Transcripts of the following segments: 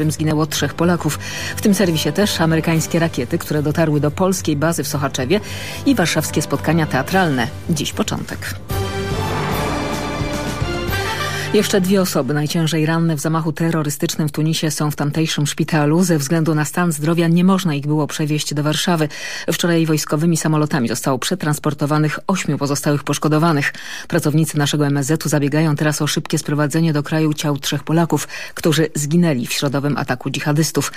którym zginęło trzech Polaków. W tym serwisie też amerykańskie rakiety, które dotarły do polskiej bazy w Sochaczewie i warszawskie spotkania teatralne. Dziś początek. Jeszcze dwie osoby najciężej ranne w zamachu terrorystycznym w Tunisie są w tamtejszym szpitalu. Ze względu na stan zdrowia nie można ich było przewieźć do Warszawy. Wczoraj wojskowymi samolotami zostało przetransportowanych ośmiu pozostałych poszkodowanych. Pracownicy naszego MSZ-u zabiegają teraz o szybkie sprowadzenie do kraju ciał trzech Polaków, którzy zginęli w środowym ataku dżihadystów.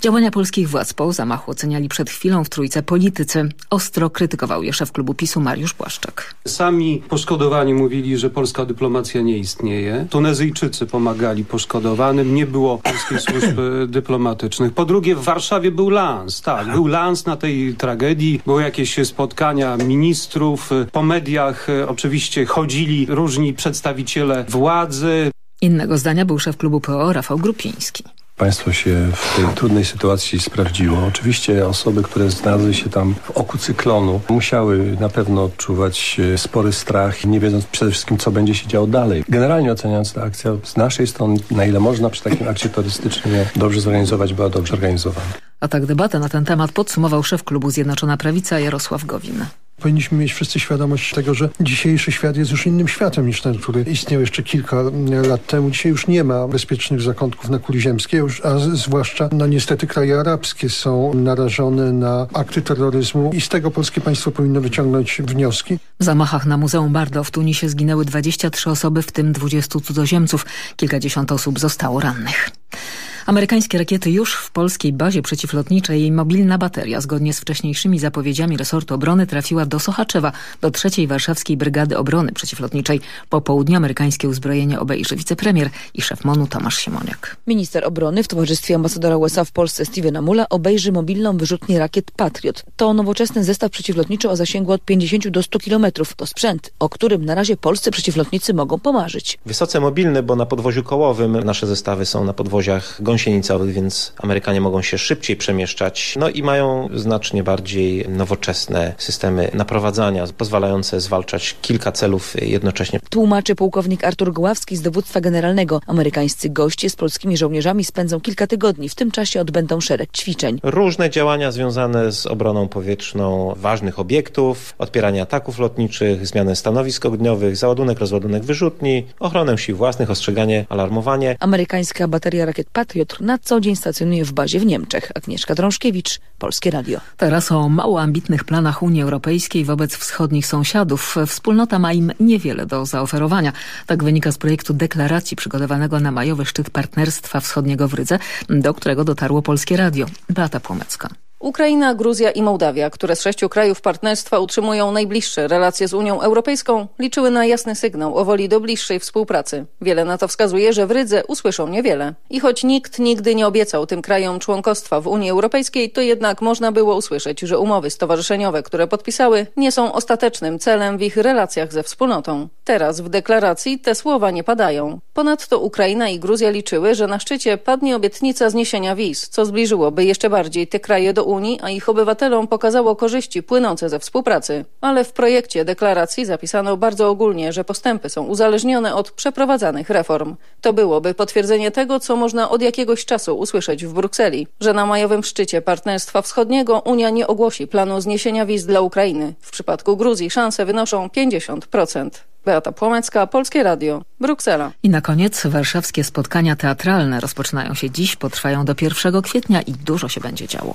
Działania polskich władz po zamachu oceniali przed chwilą w Trójce politycy. Ostro krytykował je szef klubu PiSu Mariusz Błaszczak. Sami poszkodowani mówili, że polska dyplomacja nie istnieje Tunezyjczycy pomagali poszkodowanym, nie było polskiej służby dyplomatycznych. Po drugie, w Warszawie był lans, tak, był lans na tej tragedii, były jakieś spotkania ministrów, po mediach e, oczywiście chodzili różni przedstawiciele władzy. Innego zdania był szef klubu PO Rafał Grupiński. Państwo się w tej trudnej sytuacji sprawdziło. Oczywiście osoby, które znalazły się tam w oku cyklonu musiały na pewno odczuwać e, spory strach, nie wiedząc przede wszystkim, co będzie się działo dalej. Generalnie oceniając tę akcję z naszej strony, na ile można przy takim akcie turystycznym dobrze zorganizować, była dobrze organizowana. A tak debatę na ten temat podsumował szef klubu Zjednoczona Prawica Jarosław Gowin. Powinniśmy mieć wszyscy świadomość tego, że dzisiejszy świat jest już innym światem niż ten, który istniał jeszcze kilka lat temu. Dzisiaj już nie ma bezpiecznych zakątków na kuli ziemskiej, a zwłaszcza, no niestety kraje arabskie są narażone na akty terroryzmu i z tego polskie państwo powinno wyciągnąć wnioski. W zamachach na Muzeum Bardo w Tunisie zginęły 23 osoby, w tym 20 cudzoziemców. Kilkadziesiąt osób zostało rannych. Amerykańskie rakiety już w polskiej bazie przeciwlotniczej i mobilna bateria zgodnie z wcześniejszymi zapowiedziami resortu obrony trafiła do Sochaczewa, do trzeciej warszawskiej Brygady Obrony Przeciwlotniczej. Po południu amerykańskie uzbrojenie obejrzy wicepremier i szef MONU Tomasz Siemoniak. Minister obrony w towarzystwie ambasadora USA w Polsce Stevena Mula obejrzy mobilną wyrzutnię rakiet Patriot. To nowoczesny zestaw przeciwlotniczy o zasięgu od 50 do 100 km. To sprzęt, o którym na razie polscy przeciwlotnicy mogą pomarzyć. Wysoce mobilny, bo na podwoziu kołowym nasze zestawy są na podwoziach gąsienicowych, więc Amerykanie mogą się szybciej przemieszczać. No i mają znacznie bardziej nowoczesne systemy naprowadzania, pozwalające zwalczać kilka celów jednocześnie. Tłumaczy pułkownik Artur Goławski z dowództwa generalnego. Amerykańscy goście z polskimi żołnierzami spędzą kilka tygodni. W tym czasie odbędą szereg ćwiczeń. Różne działania związane z obroną powietrzną ważnych obiektów, odpieranie ataków lotniczych, zmianę stanowisk ogniowych, załadunek, rozładunek wyrzutni, ochronę sił własnych, ostrzeganie, alarmowanie. Amerykańska bateria rakiet Patriot Na co dzień stacjonuje w bazie w Niemczech. Agnieszka Drążkiewicz, Polskie Radio. Teraz o mało ambitnych planach Unii Europejskiej wobec wschodnich sąsiadów. Wspólnota ma im niewiele do zaoferowania. Tak wynika z projektu deklaracji przygotowanego na majowy szczyt Partnerstwa Wschodniego w Rydze, do którego dotarło Polskie Radio. Beata Płomecka. Ukraina, Gruzja i Mołdawia, które z sześciu krajów partnerstwa utrzymują najbliższe relacje z Unią Europejską, liczyły na jasny sygnał o woli do bliższej współpracy. Wiele na to wskazuje, że w Rydze usłyszą niewiele. I choć nikt nigdy nie obiecał tym krajom członkostwa w Unii Europejskiej, to jednak można było usłyszeć, że umowy stowarzyszeniowe, które podpisały, nie są ostatecznym celem w ich relacjach ze wspólnotą. Teraz w deklaracji te słowa nie padają. Ponadto Ukraina i Gruzja liczyły, że na szczycie padnie obietnica zniesienia wiz, co zbliżyłoby jeszcze bardziej te kraje do Unii Unii, a ich obywatelom pokazało korzyści płynące ze współpracy. Ale w projekcie deklaracji zapisano bardzo ogólnie, że postępy są uzależnione od przeprowadzanych reform. To byłoby potwierdzenie tego, co można od jakiegoś czasu usłyszeć w Brukseli, że na majowym szczycie Partnerstwa Wschodniego Unia nie ogłosi planu zniesienia wiz dla Ukrainy. W przypadku Gruzji szanse wynoszą 50%. Beata Płomecka, Polskie Radio, Bruksela. I na koniec warszawskie spotkania teatralne rozpoczynają się dziś, potrwają do 1 kwietnia i dużo się będzie działo.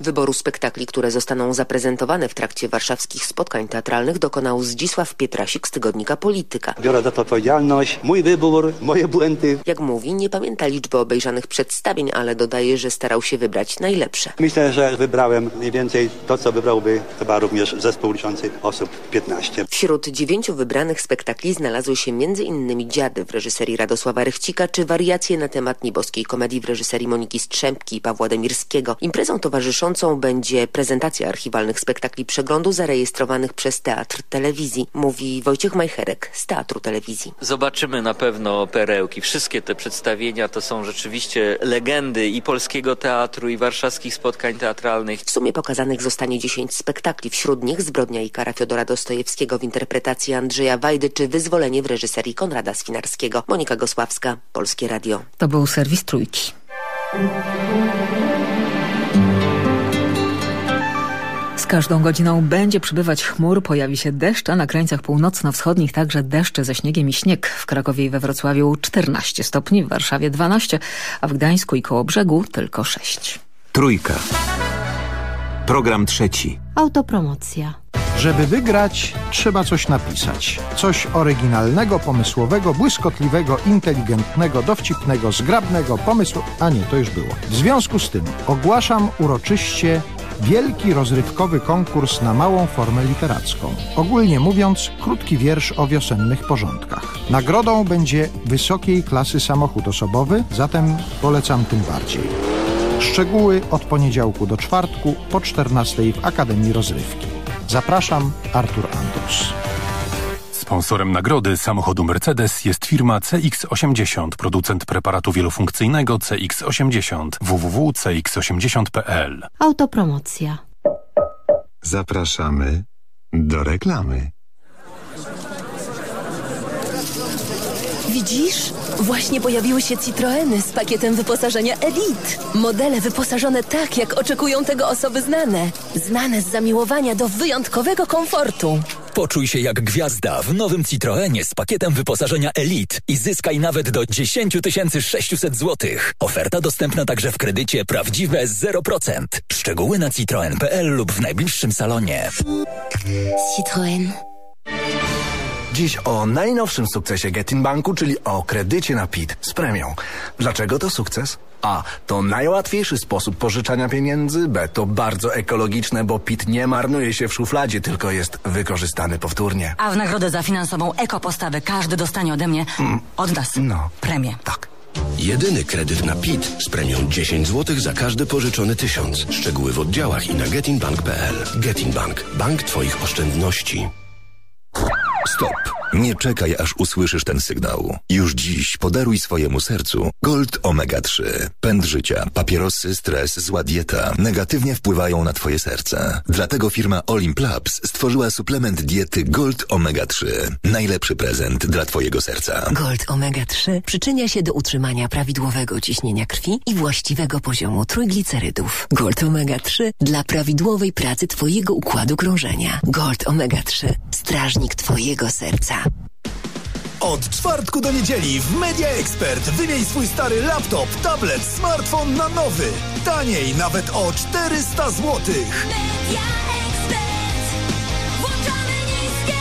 Wyboru spektakli, które zostaną zaprezentowane w trakcie warszawskich spotkań teatralnych dokonał Zdzisław Pietrasik z tygodnika Polityka. Biorę za to odpowiedzialność, mój wybór, moje błędy. Jak mówi, nie pamięta liczby obejrzanych przedstawień, ale dodaje, że starał się wybrać najlepsze. Myślę, że wybrałem mniej więcej to, co wybrałby chyba również zespół liczący osób 15. Wśród dziewięciu wybranych spektakli znalazły się m.in. Dziady w reżyserii Radosława Rychcika czy wariacje na temat nieboskiej komedii w reżyserii Moniki Strzępki i Pawła Demirskiego. Imprezą towarzyszącą będzie prezentacja archiwalnych spektakli przeglądu zarejestrowanych przez Teatr Telewizji, mówi Wojciech Majcherek z Teatru Telewizji. Zobaczymy na pewno perełki. Wszystkie te przedstawienia to są rzeczywiście legendy i polskiego teatru, i warszawskich spotkań teatralnych. W sumie pokazanych zostanie 10 spektakli, wśród nich Zbrodnia i kara Fiodora Dostojewskiego w interpretacji Andrzeja Wajdy, czy Wyzwolenie w reżyserii Konrada Swinarskiego. Monika Gosławska, Polskie Radio. To był serwis Trójki. Każdą godziną będzie przybywać chmur, pojawi się deszcz, a na krańcach północno-wschodnich także deszcze ze śniegiem i śnieg. W Krakowie i we Wrocławiu 14 stopni, w Warszawie 12, a w Gdańsku i koło brzegu tylko 6. Trójka. Program trzeci. Autopromocja. Żeby wygrać, trzeba coś napisać. Coś oryginalnego, pomysłowego, błyskotliwego, inteligentnego, dowcipnego, zgrabnego, pomysłu... A nie, to już było. W związku z tym ogłaszam uroczyście wielki rozrywkowy konkurs na małą formę literacką. Ogólnie mówiąc, krótki wiersz o wiosennych porządkach. Nagrodą będzie wysokiej klasy samochód osobowy, zatem polecam tym bardziej. Szczegóły od poniedziałku do czwartku po 14 w Akademii Rozrywki. Zapraszam, Artur Andrus. Sponsorem nagrody samochodu Mercedes jest firma CX80, producent preparatu wielofunkcyjnego CX80 www.cx80.pl. Autopromocja. Zapraszamy do reklamy. Widzisz? Właśnie pojawiły się Citroeny z pakietem wyposażenia Elite. Modele wyposażone tak, jak oczekują tego osoby znane. Znane z zamiłowania do wyjątkowego komfortu. Poczuj się jak gwiazda w nowym Citroenie z pakietem wyposażenia Elite i zyskaj nawet do 10 600 zł. Oferta dostępna także w kredycie prawdziwe 0%. Szczegóły na citroen.pl lub w najbliższym salonie. Citroen. Dziś o najnowszym sukcesie Getin Banku, czyli o kredycie na PIT z premią. Dlaczego to sukces? A. To najłatwiejszy sposób pożyczania pieniędzy. B. To bardzo ekologiczne, bo PIT nie marnuje się w szufladzie, tylko jest wykorzystany powtórnie. A w nagrodę za finansową ekopostawę każdy dostanie ode mnie od nas No. premię. Tak. Jedyny kredyt na PIT z premią 10 zł za każdy pożyczony tysiąc. Szczegóły w oddziałach i na getinbank.pl. Getinbank. Bank Twoich oszczędności. Stop. Nie czekaj, aż usłyszysz ten sygnał. Już dziś podaruj swojemu sercu Gold Omega 3. Pęd życia, papierosy, stres, zła dieta negatywnie wpływają na twoje serce. Dlatego firma Olimplabs stworzyła suplement diety Gold Omega 3. Najlepszy prezent dla twojego serca. Gold Omega 3 przyczynia się do utrzymania prawidłowego ciśnienia krwi i właściwego poziomu trójglicerydów. Gold Omega 3 dla prawidłowej pracy twojego układu krążenia. Gold Omega 3. Strażnik twojego serca. Od czwartku do niedzieli w Media Expert wymień swój stary laptop, tablet, smartfon na nowy. Taniej nawet o 400 zł. Media Expert. Włączamy niskie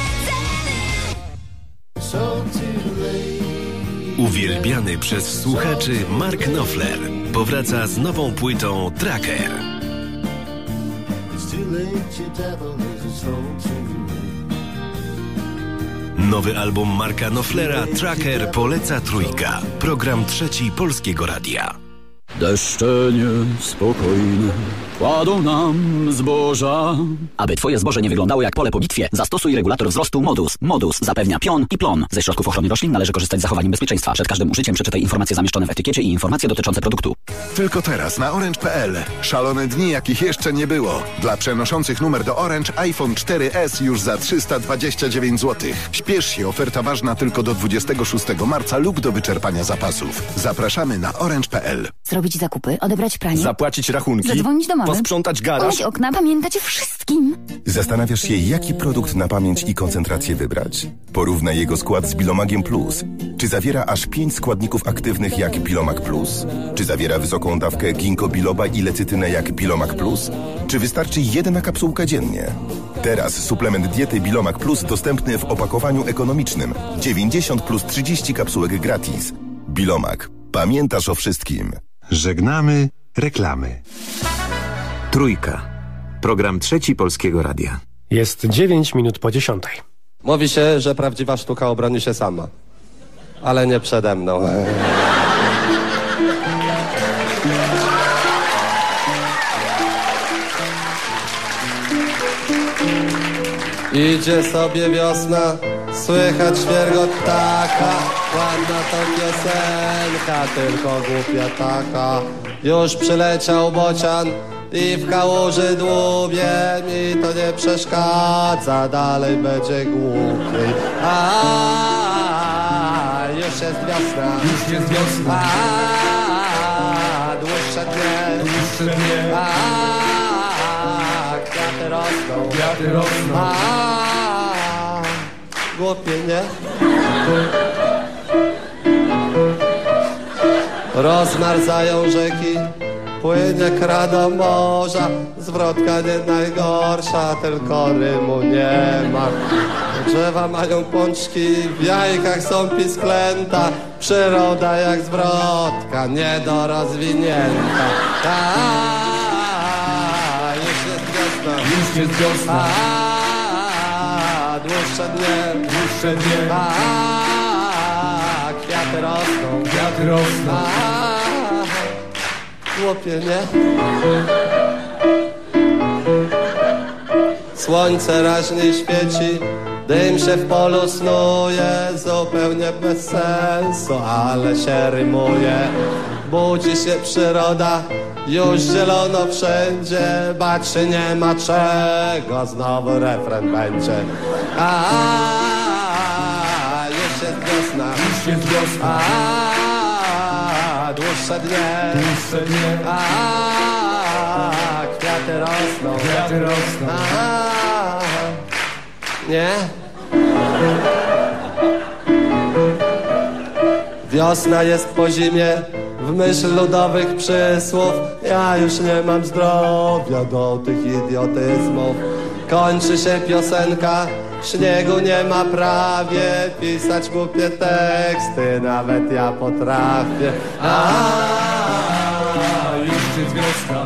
Uwielbiany przez słuchaczy Mark Knopfler powraca z nową płytą Tracker. Nowy album Marka Knopflera Tracker poleca trójka. Program trzeci Polskiego Radia. Deszcze niespokojne kładą nam zboża. Aby twoje zboże nie wyglądało jak pole po bitwie, zastosuj regulator wzrostu Modus. Modus zapewnia pion i plon. Ze środków ochrony roślin należy korzystać z zachowaniem bezpieczeństwa. Przed każdym użyciem przeczytaj informacje zamieszczone w etykiecie i informacje dotyczące produktu. Tylko teraz na orange.pl. Szalone dni, jakich jeszcze nie było. Dla przenoszących numer do Orange iPhone 4S już za 329 zł. Śpiesz się, oferta ważna tylko do 26 marca lub do wyczerpania zapasów. Zapraszamy na orange.pl. Zrobić zakupy, odebrać pranie. Zapłacić rachunki. Zadzwonić do mamy. Posprzątać garaż. Umyć okna, pamiętać o wszystkim. Zastanawiasz się, jaki produkt na pamięć i koncentrację wybrać? Porównaj jego skład z Bilomagiem Plus. Czy zawiera aż 5 składników aktywnych jak Bilomag Plus? Czy zawiera wysoką dawkę ginkgo biloba i lecytynę jak Bilomag Plus? Czy wystarczy jedna kapsułka dziennie? Teraz suplement diety Bilomag Plus dostępny w opakowaniu ekonomicznym. 90 plus 30 kapsułek gratis. Bilomag. Pamiętasz o wszystkim. Żegnamy reklamy. Trójka. Program trzeci Polskiego Radia. Jest 9 minut po dziesiątej. Mówi się, że prawdziwa sztuka obroni się sama. Ale nie przede mną. Idzie sobie wiosna, słychać świergot taka, ładna to piosenka, tylko głupia taka. Już przyleciał bocian i w kałuży dłubie, mi to nie przeszkadza, dalej będzie głupiej. A, już jest wiosna, już jest wiosna, a, dłuższy dłuższe dnie, dłuższe dnie. A, kwiaty rosną, kwiaty rosną. A, głupie, nie? Rozmarzają rzeki, płynie kra do morza, zwrotka nie najgorsza, tylko rymu nie ma. Drzewa mają pączki, w jajkach są pisklęta, przyroda jak zwrotka, nie do rozwinięta. A, już jest wiosna, już jest wiosna. A, dłuższe dnie, dłuższe dnie. A, kwiaty rosną, kwiaty rosną. A, Chłopie, nie? Słońce raźniej świeci, dym się w polu snuje, zupełnie bez sensu, ale się rymuje. Budzi się przyroda, już zielono wszędzie, się nie ma czego, znowu refren będzie. A, już jest wiosna. A, dłuższe dnie, dłuższe dnie. A, kwiaty rosną, kwiaty rosną. A, nie? Wiosna jest po zimie, w myśl ludowych przysłów Ja już nie mam zdrowia do tych idiotyzmów Kończy się piosenka, śniegu nie ma prawie Pisać głupie teksty, nawet ja potrafię. A, już jest wiosna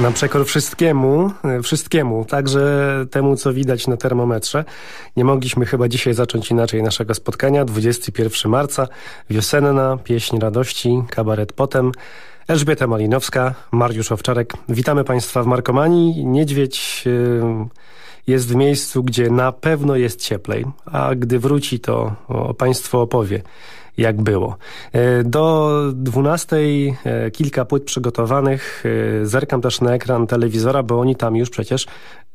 Na przekor wszystkiemu, e, wszystkiemu, także temu, co widać na termometrze, nie mogliśmy chyba dzisiaj zacząć inaczej naszego spotkania. 21 marca, wiosenna, pieśń radości, kabaret potem. Elżbieta Malinowska, Mariusz Owczarek. Witamy Państwa w Markomanii. Niedźwiedź e, jest w miejscu, gdzie na pewno jest cieplej, a gdy wróci, to Państwo opowie jak było. E, Do 12 e, kilka płyt przygotowanych. E, Zerkam też na ekran telewizora, bo oni tam już przecież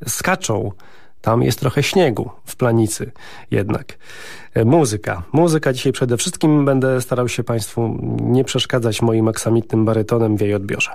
skaczą. Tam jest trochę śniegu w planicy jednak. Muzyka. Muzyka dzisiaj przede wszystkim. Będę starał się Państwu nie przeszkadzać moim aksamitnym barytonem w jej odbiorze.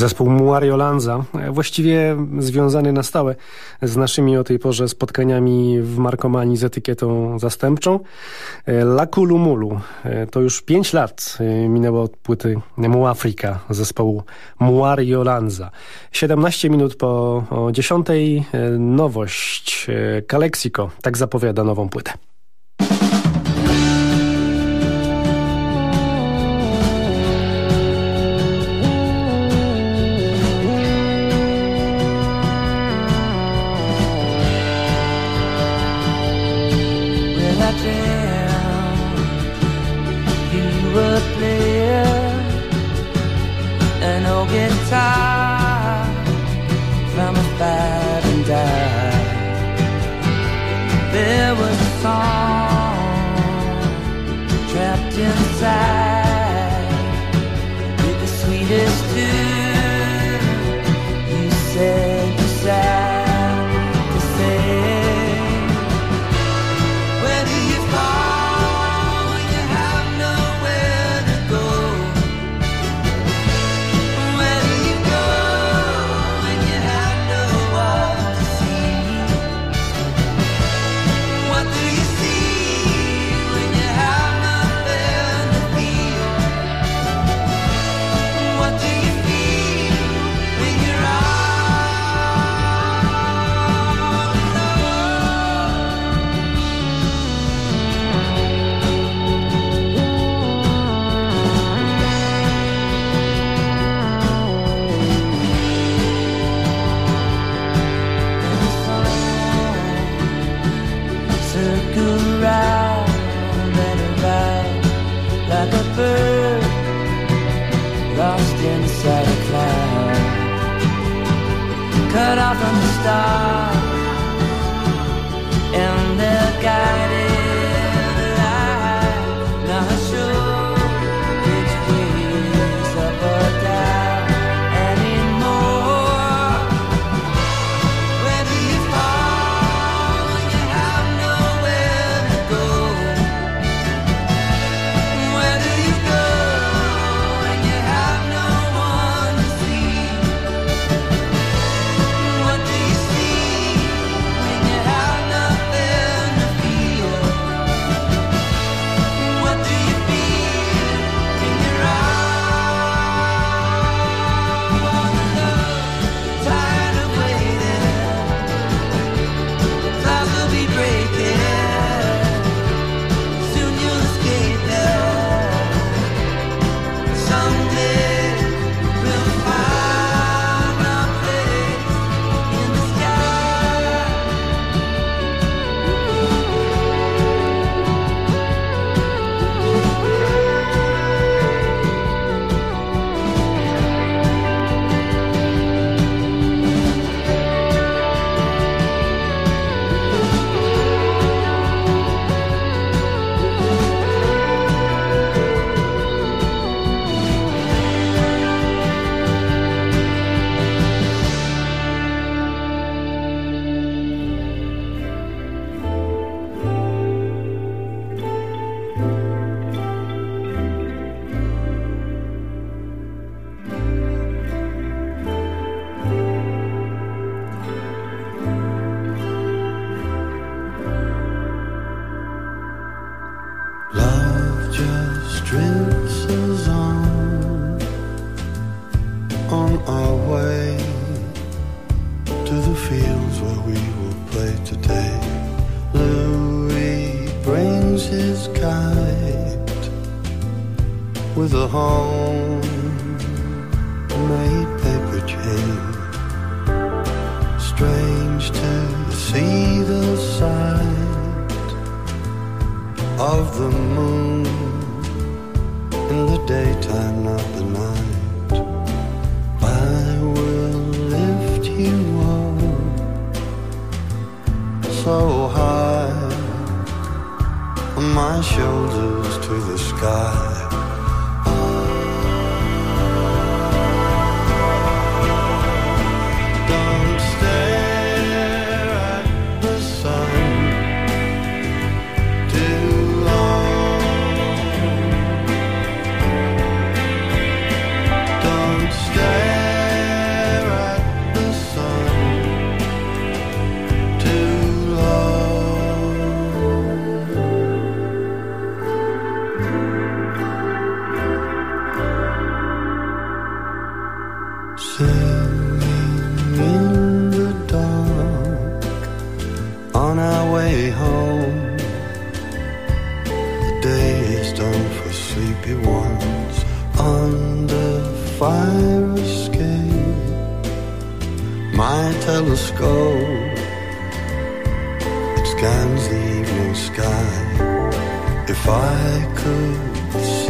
zespół Muario Lanza, e, właściwie związany na stałe z naszymi o tej porze spotkaniami w Markomanii z etykietą zastępczą. E, Lakulumulu. E, to już pięć lat minęło od płyty Muafrika zespołu Muario Lanza. 17 minut po 10 nowość Kalexico tak zapowiada nową płytę. fields where we will play today. Louis brings his kite with a homemade paper chain. Strange to see the sight of the moon in the daytime, not the night. so high, my shoulders to the sky.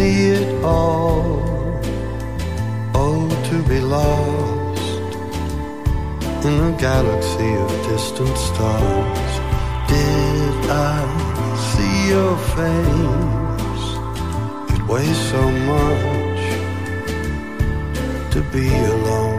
See it all, oh, to be lost in a galaxy of distant stars. Did I see your face? It weighs so much to be alone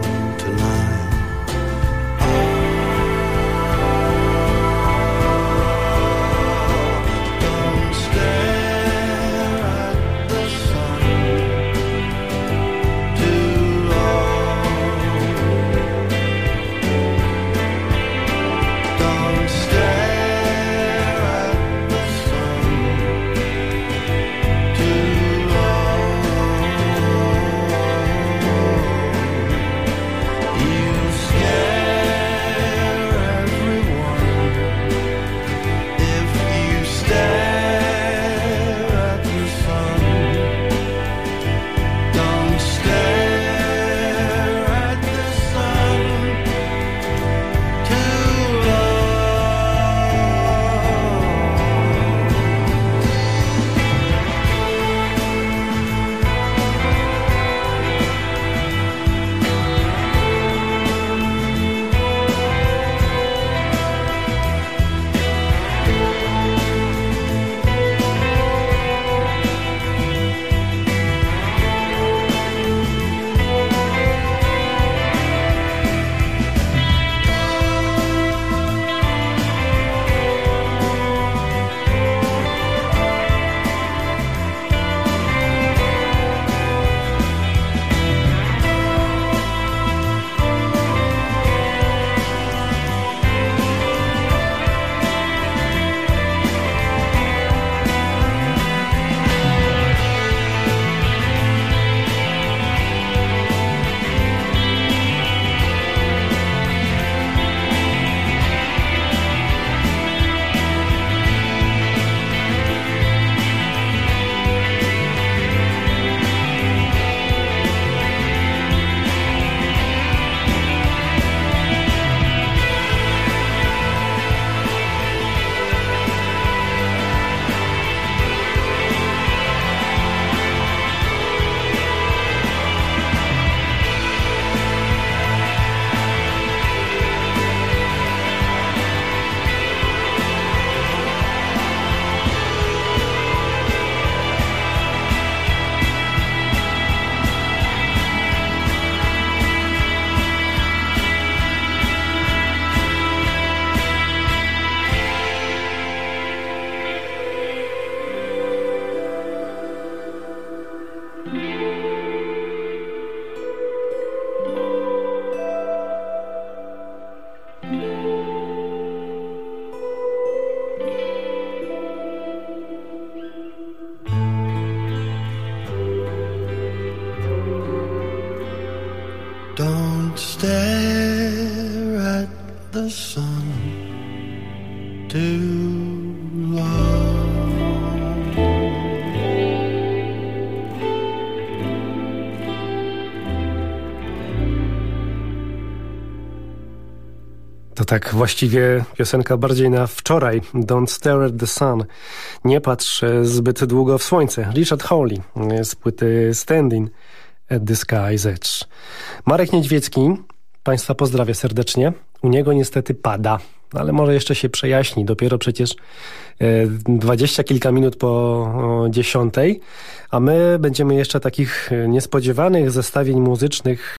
stare at the sun too. To tak właściwie piosenka bardziej na wczoraj. Don't stare at the sun. Nie patrz e, zbyt długo w słońce. Richard Hawley e, z płyty Standing at the Sky's Edge. Marek Niedźwiecki, Państwa pozdrawia serdecznie. U niego niestety pada, ale może jeszcze się przejaśni. Dopiero przecież e, dwadzieścia kilka minut po dziesiątej, a my będziemy jeszcze takich e, niespodziewanych zestawień muzycznych